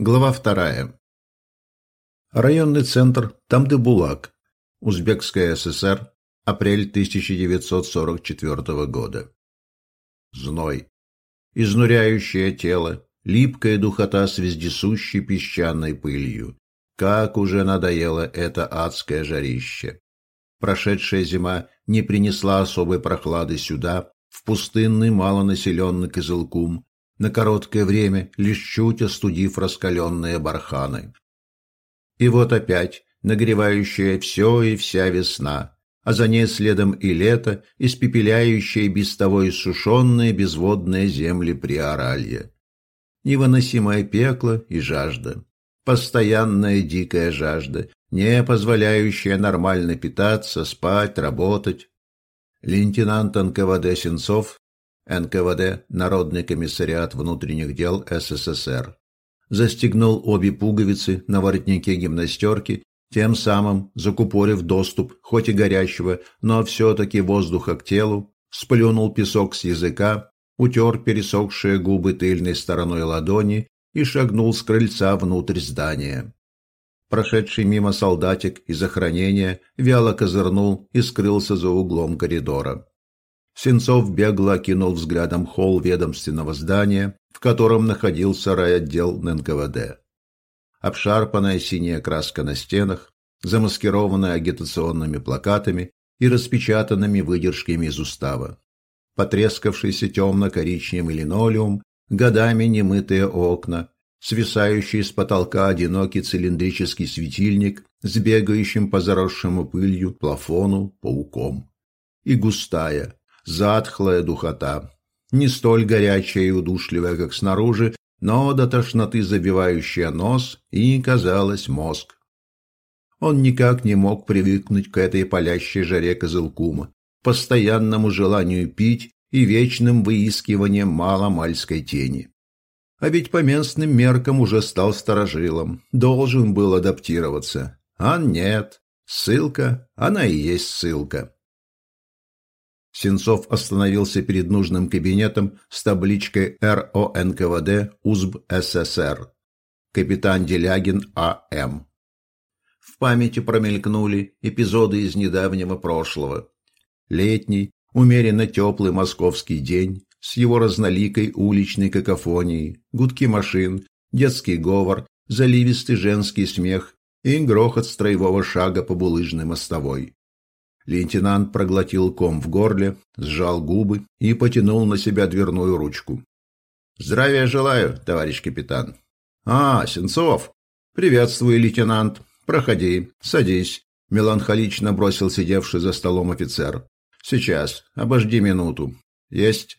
Глава вторая. Районный центр Тамдыбулак, Узбекская ССР, апрель 1944 года. Зной. Изнуряющее тело, липкая духота с вездесущей песчаной пылью. Как уже надоело это адское жарище. Прошедшая зима не принесла особой прохлады сюда, в пустынный малонаселенный Кызылкум, на короткое время, лишь чуть остудив раскаленные барханы. И вот опять нагревающая все и вся весна, а за ней следом и лето, испепеляющее без того иссушенные безводные земли Приоралья. Невыносимое пекло и жажда, постоянная дикая жажда, не позволяющая нормально питаться, спать, работать. Лейтенант НКВД Сенцов НКВД, Народный комиссариат внутренних дел СССР. Застегнул обе пуговицы на воротнике гимнастерки, тем самым закупорив доступ, хоть и горячего, но все-таки воздуха к телу, сплюнул песок с языка, утер пересохшие губы тыльной стороной ладони и шагнул с крыльца внутрь здания. Прошедший мимо солдатик из охранения вяло козырнул и скрылся за углом коридора. Сенцов бегло окинул взглядом холл ведомственного здания, в котором находился райотдел НКВД. Обшарпанная синяя краска на стенах, замаскированная агитационными плакатами и распечатанными выдержками из устава. Потрескавшийся темно-коричневый линолеум, годами немытые окна, свисающий с потолка одинокий цилиндрический светильник с бегающим по заросшему пылью плафону пауком. И густая, затхлая духота, не столь горячая и удушливая, как снаружи, но до тошноты забивающая нос и, казалось, мозг. Он никак не мог привыкнуть к этой палящей жаре Козылкума, постоянному желанию пить и вечным выискиванием маломальской тени. А ведь по местным меркам уже стал сторожилом, должен был адаптироваться. А нет, ссылка, она и есть ссылка. Сенцов остановился перед нужным кабинетом с табличкой РОНКВД УЗБ СССР. Капитан Делягин А.М. В памяти промелькнули эпизоды из недавнего прошлого. Летний, умеренно теплый московский день с его разноликой уличной какофонией, гудки машин, детский говор, заливистый женский смех и грохот строевого шага по булыжной мостовой. Лейтенант проглотил ком в горле, сжал губы и потянул на себя дверную ручку. «Здравия желаю, товарищ капитан». «А, Сенцов!» «Приветствую, лейтенант. Проходи, садись», — меланхолично бросил сидевший за столом офицер. «Сейчас, обожди минуту». «Есть».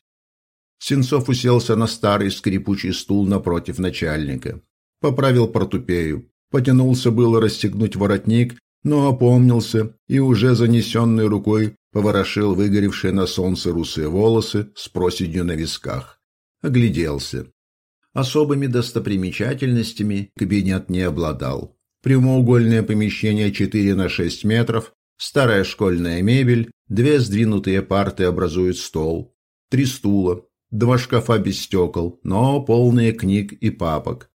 Сенцов уселся на старый скрипучий стул напротив начальника. Поправил портупею. Потянулся было расстегнуть воротник, но опомнился и уже занесенной рукой поворошил выгоревшие на солнце русые волосы с проседью на висках. Огляделся. Особыми достопримечательностями кабинет не обладал. Прямоугольное помещение 4 на 6 метров, старая школьная мебель, две сдвинутые парты образуют стол, три стула, два шкафа без стекол, но полные книг и папок.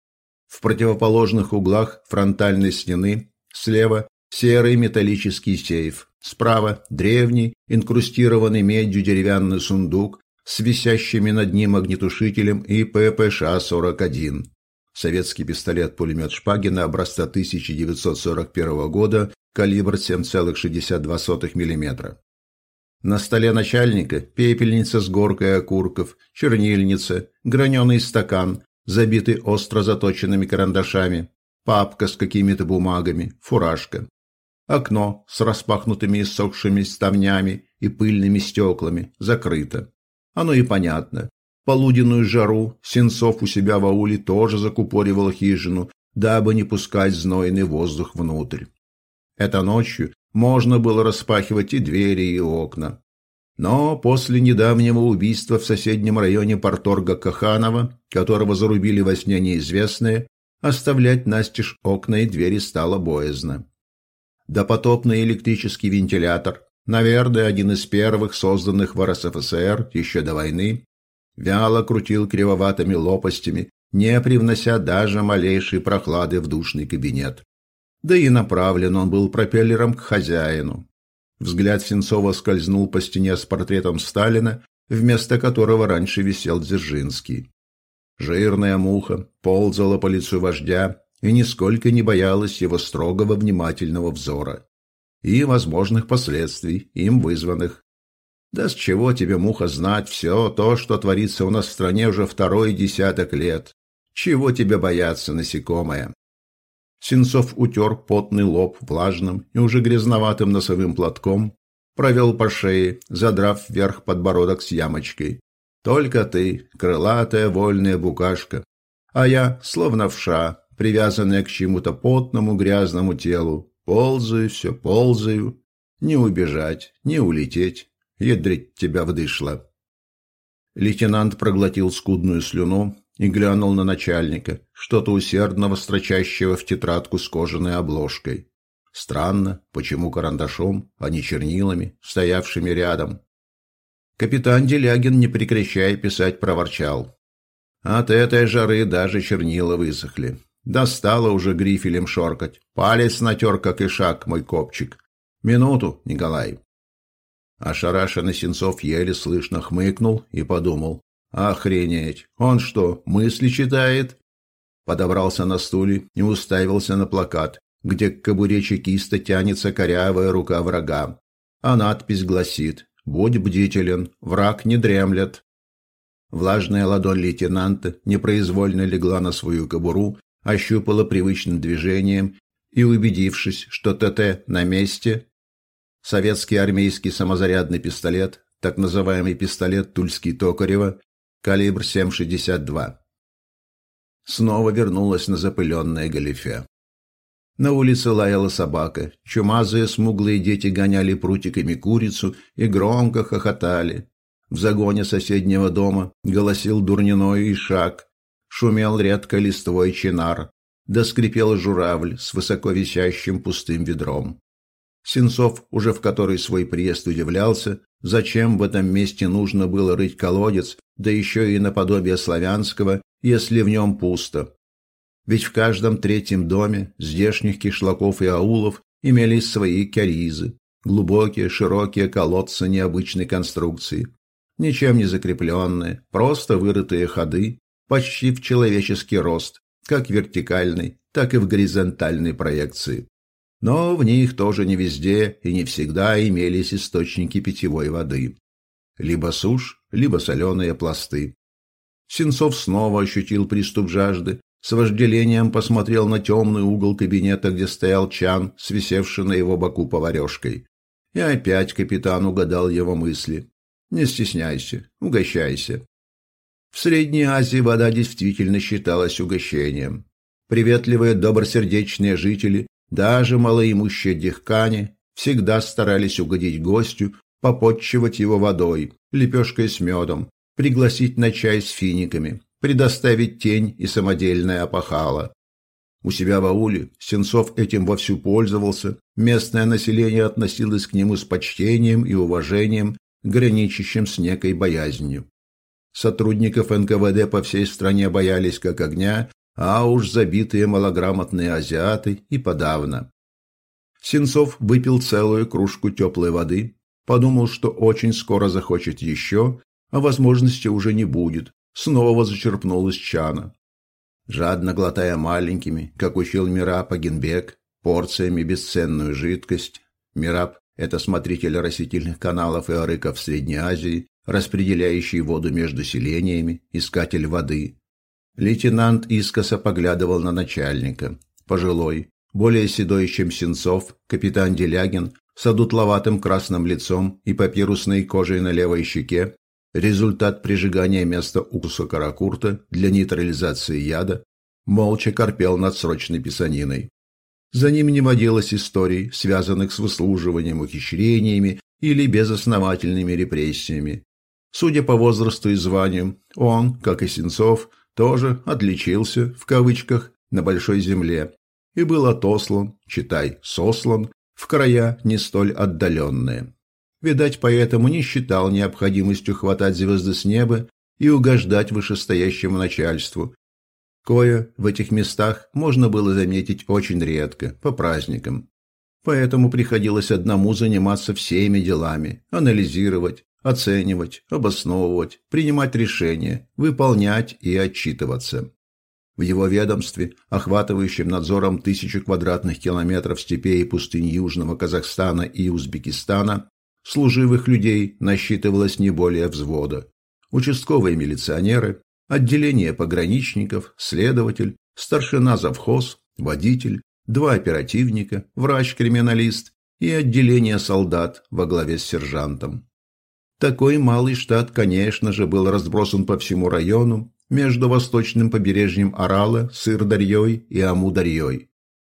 В противоположных углах фронтальной стены слева серый металлический сейф. Справа древний, инкрустированный медью деревянный сундук с висящими над ним огнетушителем и ППШ-41. Советский пистолет-пулемет Шпагина образца 1941 года, калибр 7,62 мм. На столе начальника пепельница с горкой окурков, чернильница, граненый стакан, забитый остро заточенными карандашами, папка с какими-то бумагами, фуражка окно с распахнутыми и сохшими ставнями и пыльными стеклами закрыто. Оно и понятно. Полуденную жару Сенцов у себя в ауле тоже закупоривал хижину, дабы не пускать знойный воздух внутрь. Это ночью можно было распахивать и двери, и окна. Но после недавнего убийства в соседнем районе порторга Каханова, которого зарубили во сне неизвестные, оставлять настежь окна и двери стало боязно допотопный электрический вентилятор, наверное, один из первых созданных в РСФСР еще до войны, вяло крутил кривоватыми лопастями, не привнося даже малейшей прохлады в душный кабинет. Да и направлен он был пропеллером к хозяину. Взгляд Сенцова скользнул по стене с портретом Сталина, вместо которого раньше висел Дзержинский. Жирная муха ползала по лицу вождя и нисколько не боялась его строгого внимательного взора и возможных последствий, им вызванных. Да с чего тебе, муха, знать все то, что творится у нас в стране уже второй десяток лет? Чего тебе бояться, насекомое? Сенцов утер потный лоб влажным и уже грязноватым носовым платком, провел по шее, задрав вверх подбородок с ямочкой. Только ты, крылатая вольная букашка, а я, словно вша, привязанная к чему-то потному грязному телу, ползаю все, ползаю, не убежать, не улететь, ядрить тебя вдышло. Лейтенант проглотил скудную слюну, и глянул на начальника, что-то усердного строчащего в тетрадку с кожаной обложкой. Странно, почему карандашом, а не чернилами, стоявшими рядом. Капитан Делягин, не прекращая писать, проворчал. От этой жары даже чернила высохли. Достало уже грифелем шоркать. Палец натер, как и шаг, мой копчик. Минуту, Николай. Ошарашенный Сенцов еле слышно хмыкнул и подумал. Охренеть! Он что, мысли читает? Подобрался на стуле и уставился на плакат, где к кобуре чекиста тянется корявая рука врага. А надпись гласит «Будь бдителен, враг не дремлет». Влажная ладонь лейтенанта непроизвольно легла на свою кобуру, ощупала привычным движением и, убедившись, что ТТ на месте, советский армейский самозарядный пистолет, так называемый пистолет Тульский-Токарева, калибр 7,62. Снова вернулась на запыленное галифе. На улице лаяла собака, чумазые смуглые дети гоняли прутиками курицу и громко хохотали. В загоне соседнего дома голосил дурниной ишак, шумел редко листвой чинар, да скрипел журавль с высоко висящим пустым ведром. Сенцов уже в который свой приезд удивлялся, зачем в этом месте нужно было рыть колодец, да еще и наподобие славянского, если в нем пусто. Ведь в каждом третьем доме здешних кишлаков и аулов имелись свои кяризы, глубокие, широкие колодцы необычной конструкции, ничем не закрепленные, просто вырытые ходы, почти в человеческий рост, как вертикальной, так и в горизонтальной проекции но в них тоже не везде и не всегда имелись источники питьевой воды. Либо сушь, либо соленые пласты. Сенцов снова ощутил приступ жажды, с вожделением посмотрел на темный угол кабинета, где стоял чан, свисевший на его боку поварешкой. И опять капитан угадал его мысли. «Не стесняйся, угощайся». В Средней Азии вода действительно считалась угощением. Приветливые, добросердечные жители даже малоимущие дихкане всегда старались угодить гостю, попотчевать его водой, лепешкой с медом, пригласить на чай с финиками, предоставить тень и самодельное опахало. У себя в ауле Сенцов этим вовсю пользовался, местное население относилось к нему с почтением и уважением, граничащим с некой боязнью. Сотрудников НКВД по всей стране боялись как огня а уж забитые малограмотные азиаты и подавно. Сенцов выпил целую кружку теплой воды, подумал, что очень скоро захочет еще, а возможности уже не будет, снова зачерпнул из чана. Жадно глотая маленькими, как учил Мираб Агенбек, порциями бесценную жидкость, Мираб – это смотритель растительных каналов и арыков Средней Азии, распределяющий воду между селениями, искатель воды, Лейтенант искоса поглядывал на начальника. Пожилой, более седой, чем Сенцов, капитан Делягин, с одутловатым красным лицом и папирусной кожей на левой щеке, результат прижигания места укуса каракурта для нейтрализации яда, молча корпел над срочной писаниной. За ним не водилось историй, связанных с выслуживанием, ухищрениями или безосновательными репрессиями. Судя по возрасту и званию, он, как и Сенцов, тоже отличился, в кавычках, на большой земле и был отослан, читай, сослан, в края не столь отдаленные. Видать, поэтому не считал необходимостью хватать звезды с неба и угождать вышестоящему начальству, Кое в этих местах можно было заметить очень редко, по праздникам. Поэтому приходилось одному заниматься всеми делами, анализировать, оценивать, обосновывать, принимать решения, выполнять и отчитываться. В его ведомстве, охватывающем надзором тысячи квадратных километров степей и пустынь Южного Казахстана и Узбекистана, служивых людей насчитывалось не более взвода. Участковые милиционеры, отделение пограничников, следователь, старшина завхоз, водитель, два оперативника, врач-криминалист и отделение солдат во главе с сержантом. Такой малый штат, конечно же, был разбросан по всему району между восточным побережьем Орала, Сыр-Дарьей и Аму-Дарьей.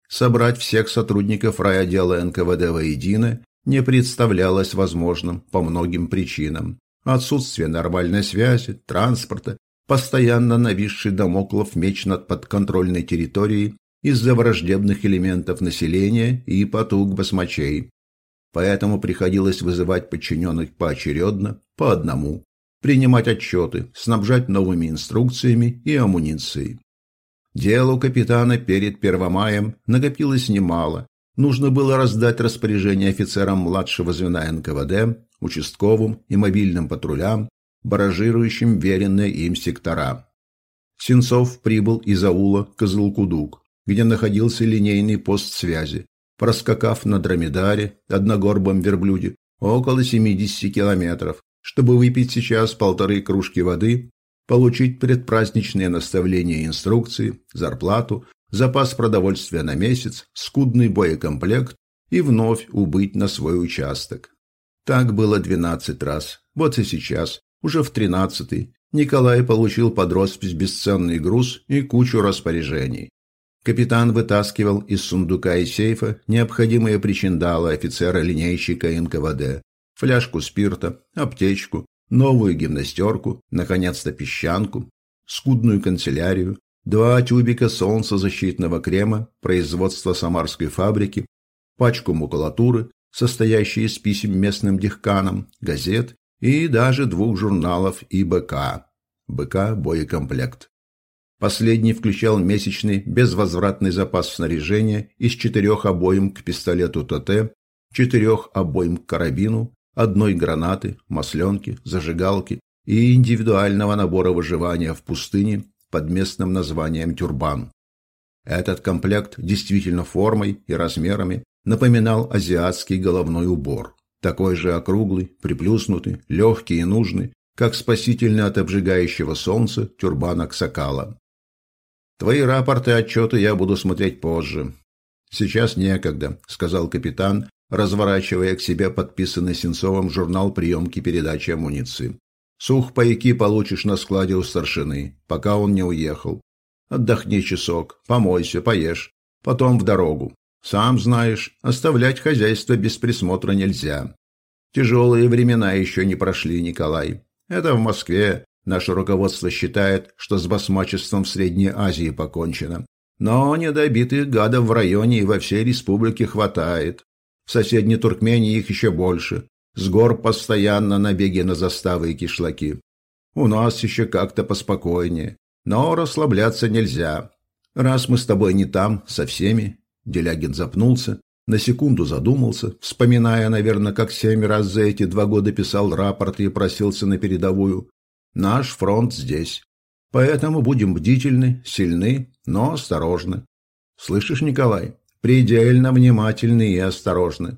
Собрать всех сотрудников райотдела НКВД воедино не представлялось возможным по многим причинам. Отсутствие нормальной связи, транспорта, постоянно нависший домоклов меч над подконтрольной территорией из-за враждебных элементов населения и потуг басмачей. Поэтому приходилось вызывать подчиненных поочередно, по одному, принимать отчеты, снабжать новыми инструкциями и амуницией. Дел у капитана перед Первомаем накопилось немало. Нужно было раздать распоряжение офицерам младшего звена НКВД, участковым и мобильным патрулям, баражирующим веренные им сектора. Сенцов прибыл из аула Козылкудук где находился линейный пост связи, проскакав на дромедаре, одногорбом верблюде, около 70 километров, чтобы выпить сейчас полторы кружки воды, получить предпраздничные наставления и инструкции, зарплату, запас продовольствия на месяц, скудный боекомплект и вновь убыть на свой участок. Так было 12 раз. Вот и сейчас, уже в тринадцатый, Николай получил под роспись бесценный груз и кучу распоряжений. Капитан вытаскивал из сундука и сейфа необходимые причиндалы офицера-линейщика НКВД, фляжку спирта, аптечку, новую гимнастерку, наконец-то песчанку, скудную канцелярию, два тюбика солнцезащитного крема производства самарской фабрики, пачку макулатуры, состоящей из писем местным дихканам, газет и даже двух журналов ИБК. БК «Боекомплект». Последний включал месячный безвозвратный запас снаряжения из четырех обоим к пистолету ТТ, четырех обоим к карабину, одной гранаты, масленки, зажигалки и индивидуального набора выживания в пустыне под местным названием «Тюрбан». Этот комплект действительно формой и размерами напоминал азиатский головной убор, такой же округлый, приплюснутый, легкий и нужный, как спасительный от обжигающего солнца тюрбан Аксакала. Твои рапорты и отчеты я буду смотреть позже. Сейчас некогда, сказал капитан, разворачивая к себе подписанный Сенцовым журнал приемки передачи амуниции. Сухпайки получишь на складе у старшины, пока он не уехал. Отдохни часок, помойся, поешь, потом в дорогу. Сам знаешь, оставлять хозяйство без присмотра нельзя. Тяжелые времена еще не прошли, Николай. Это в Москве, Наше руководство считает, что с басмачеством в Средней Азии покончено. Но недобитых гадов в районе и во всей республике хватает. В соседней Туркмении их еще больше. С гор постоянно набеги на заставы и кишлаки. У нас еще как-то поспокойнее. Но расслабляться нельзя. Раз мы с тобой не там, со всеми... Делягин запнулся, на секунду задумался, вспоминая, наверное, как семь раз за эти два года писал рапорт и просился на передовую. Наш фронт здесь. Поэтому будем бдительны, сильны, но осторожны. Слышишь, Николай? Предельно внимательны и осторожны.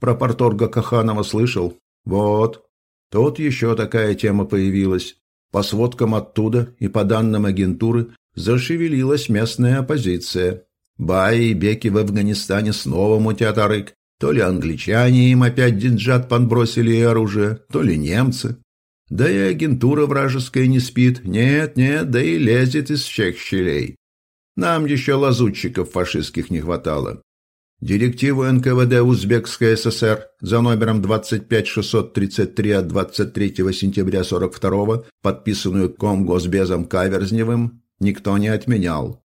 Про порторга Каханова слышал? Вот. Тут еще такая тема появилась. По сводкам оттуда и по данным агентуры зашевелилась местная оппозиция. Баи и беки в Афганистане снова мутят арык. То ли англичане им опять деньжат подбросили и оружие, то ли немцы. Да и агентура вражеская не спит. Нет, нет, да и лезет из всех щелей. Нам еще лазутчиков фашистских не хватало. Директиву НКВД Узбекской ССР за номером 25633 от 23 сентября 42 подписанную Комгосбезом Каверзневым, никто не отменял.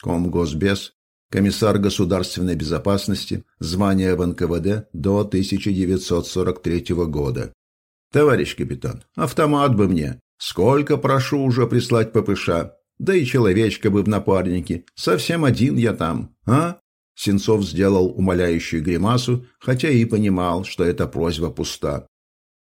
Комгосбез – комиссар государственной безопасности, звание в НКВД до 1943 года. «Товарищ капитан, автомат бы мне. Сколько прошу уже прислать ППШ? Да и человечка бы в напарнике. Совсем один я там, а? Сенцов сделал умоляющую гримасу, хотя и понимал, что эта просьба пуста.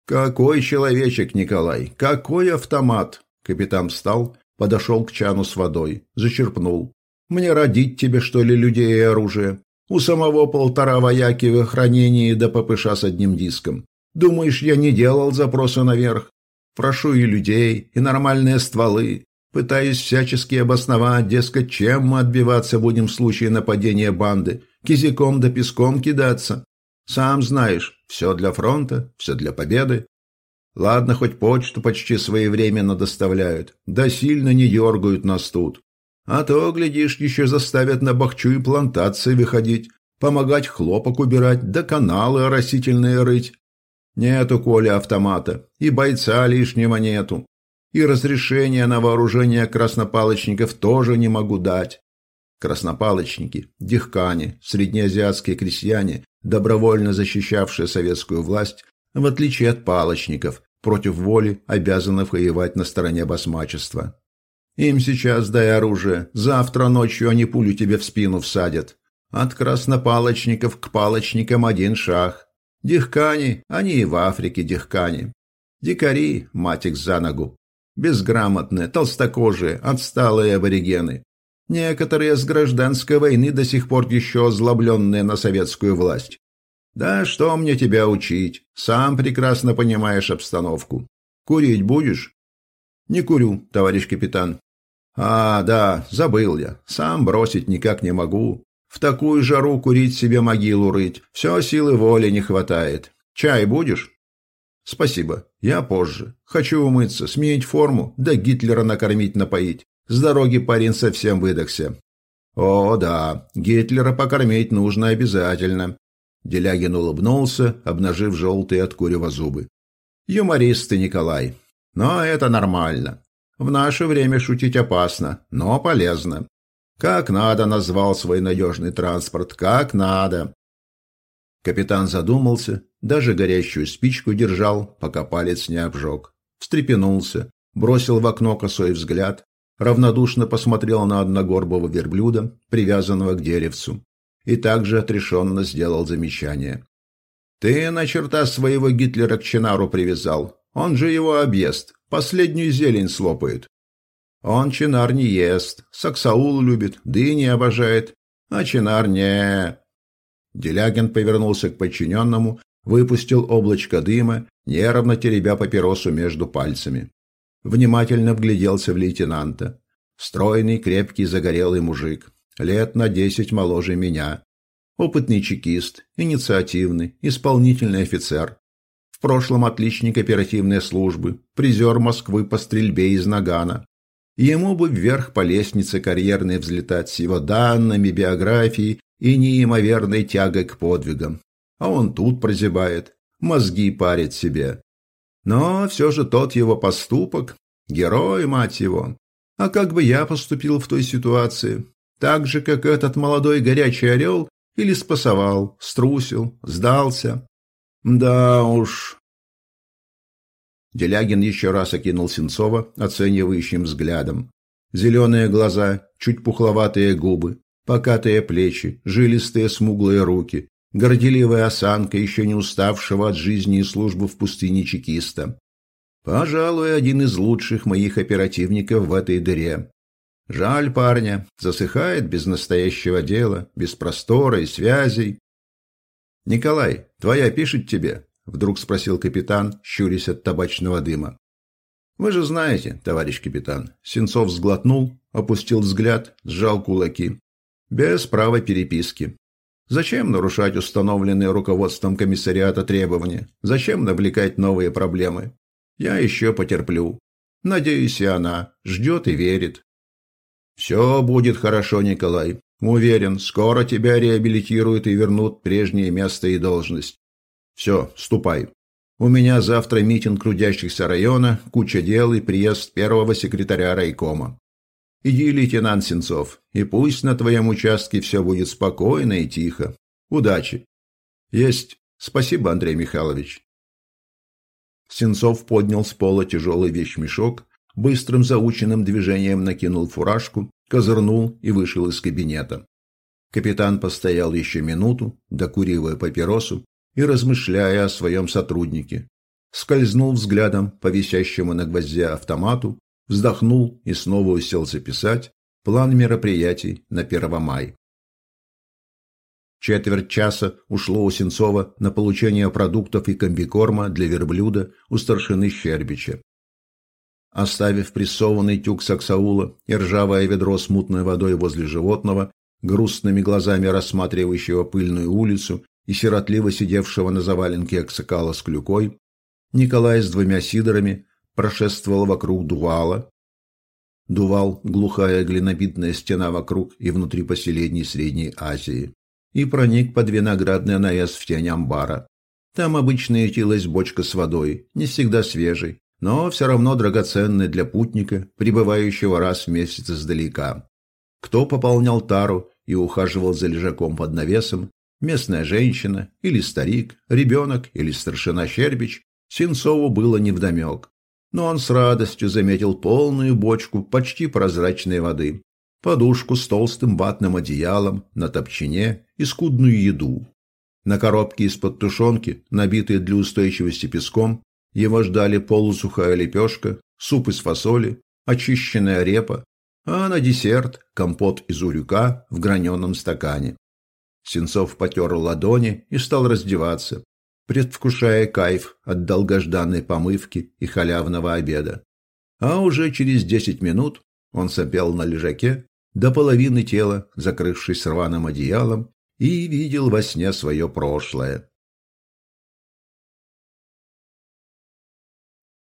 «Какой человечек, Николай? Какой автомат?» Капитан встал, подошел к чану с водой, зачерпнул. «Мне родить тебе, что ли, людей и оружие? У самого полтора вояки в охранении до ППШ с одним диском. Думаешь, я не делал запроса наверх? Прошу и людей, и нормальные стволы. Пытаюсь всячески обосновать, дескать, чем мы отбиваться будем в случае нападения банды. Кизиком да песком кидаться. Сам знаешь, все для фронта, все для победы. Ладно, хоть почту почти своевременно доставляют, да сильно не дергают нас тут. А то, глядишь, еще заставят на бахчу и плантации выходить, помогать хлопок убирать, да каналы оросительные рыть. Нету, Коля, автомата, и бойца лишнего нету. И разрешения на вооружение краснопалочников тоже не могу дать. Краснопалочники, дихкане, среднеазиатские крестьяне, добровольно защищавшие советскую власть, в отличие от палочников, против воли обязаны воевать на стороне басмачества. Им сейчас дай оружие, завтра ночью они пулю тебе в спину всадят. От краснопалочников к палочникам один шаг. Дихкани, они и в Африке дихкани. Дикари, мать их за ногу. Безграмотные, толстокожие, отсталые аборигены. Некоторые с гражданской войны до сих пор еще озлобленные на советскую власть. Да что мне тебя учить? Сам прекрасно понимаешь обстановку. Курить будешь? Не курю, товарищ капитан. А, да, забыл я. Сам бросить никак не могу. В такую жару курить себе могилу рыть. Все силы воли не хватает. Чай будешь? Спасибо. Я позже. Хочу умыться, сменить форму, да Гитлера накормить, напоить. С дороги парень совсем выдохся. О, да, Гитлера покормить нужно обязательно. Делягин улыбнулся, обнажив желтые от курева зубы. Юморист ты, Николай. Но это нормально. В наше время шутить опасно, но полезно. Как надо назвал свой надежный транспорт, как надо. Капитан задумался, даже горящую спичку держал, пока палец не обжег. Встрепенулся, бросил в окно косой взгляд, равнодушно посмотрел на одногорбого верблюда, привязанного к деревцу, и также отрешенно сделал замечание. «Ты на черта своего Гитлера к Чинару привязал. Он же его объест, последнюю зелень слопает. Он Чинар не ест, Саксаул любит, дыни обожает, а Чинар не...» Делягин повернулся к подчиненному, выпустил облачко дыма, нервно теребя папиросу между пальцами внимательно вгляделся в лейтенанта. Стройный, крепкий, загорелый мужик, лет на десять моложе меня. Опытный чекист, инициативный, исполнительный офицер. В прошлом отличник оперативной службы, призер Москвы по стрельбе из нагана. Ему бы вверх по лестнице карьерной взлетать с его данными, биографией и неимоверной тягой к подвигам. А он тут прозябает, мозги парит себе. Но все же тот его поступок – герой, мать его. А как бы я поступил в той ситуации? Так же, как этот молодой горячий орел или спасовал, струсил, сдался? Да уж. Делягин еще раз окинул Сенцова оценивающим взглядом. Зеленые глаза, чуть пухловатые губы, покатые плечи, жилистые смуглые руки, горделивая осанка еще не уставшего от жизни и службы в пустыне чекиста. Пожалуй, один из лучших моих оперативников в этой дыре. Жаль парня, засыхает без настоящего дела, без простора и связей. «Николай, твоя пишет тебе?» — вдруг спросил капитан, щурясь от табачного дыма. «Вы же знаете, товарищ капитан». Сенцов сглотнул, опустил взгляд, сжал кулаки. «Без права переписки. Зачем нарушать установленные руководством комиссариата требования? Зачем навлекать новые проблемы? Я еще потерплю. Надеюсь, и она ждет и верит. Все будет хорошо, Николай. Уверен, скоро тебя реабилитируют и вернут прежнее место и должность. Все, ступай. У меня завтра митинг трудящихся района, куча дел и приезд первого секретаря райкома. Иди, лейтенант Сенцов, и пусть на твоем участке все будет спокойно и тихо. Удачи. Есть. Спасибо, Андрей Михайлович. Сенцов поднял с пола тяжелый вещмешок, быстрым заученным движением накинул фуражку, козырнул и вышел из кабинета. Капитан постоял еще минуту, докуривая папиросу и размышляя о своем сотруднике. Скользнул взглядом по висящему на гвозде автомату, вздохнул и снова уселся писать план мероприятий на 1 мая. Четверть часа ушло у Сенцова на получение продуктов и комбикорма для верблюда у старшины Щербича. Оставив прессованный тюк саксаула и ржавое ведро с мутной водой возле животного, грустными глазами рассматривающего пыльную улицу и сиротливо сидевшего на заваленке аксакала с клюкой, Николай с двумя сидорами прошествовал вокруг Дувала. Дувал – глухая глинобитная стена вокруг и внутри поселений Средней Азии и проник под виноградный наезд в тень амбара. Там обычно ютилась бочка с водой, не всегда свежей, но все равно драгоценной для путника, прибывающего раз в месяц издалека. Кто пополнял тару и ухаживал за лежаком под навесом, местная женщина или старик, ребенок или старшина Щербич, Сенцову было невдомек. Но он с радостью заметил полную бочку почти прозрачной воды, подушку с толстым ватным одеялом на топчине и скудную еду. На коробке из-под тушенки, набитые для устойчивости песком, его ждали полусухая лепешка, суп из фасоли, очищенная репа, а на десерт компот из урюка в граненом стакане. Сенцов потер ладони и стал раздеваться, предвкушая кайф от долгожданной помывки и халявного обеда. А уже через десять минут он сопел на лежаке, до половины тела, закрывшись рваным одеялом, и видел во сне свое прошлое.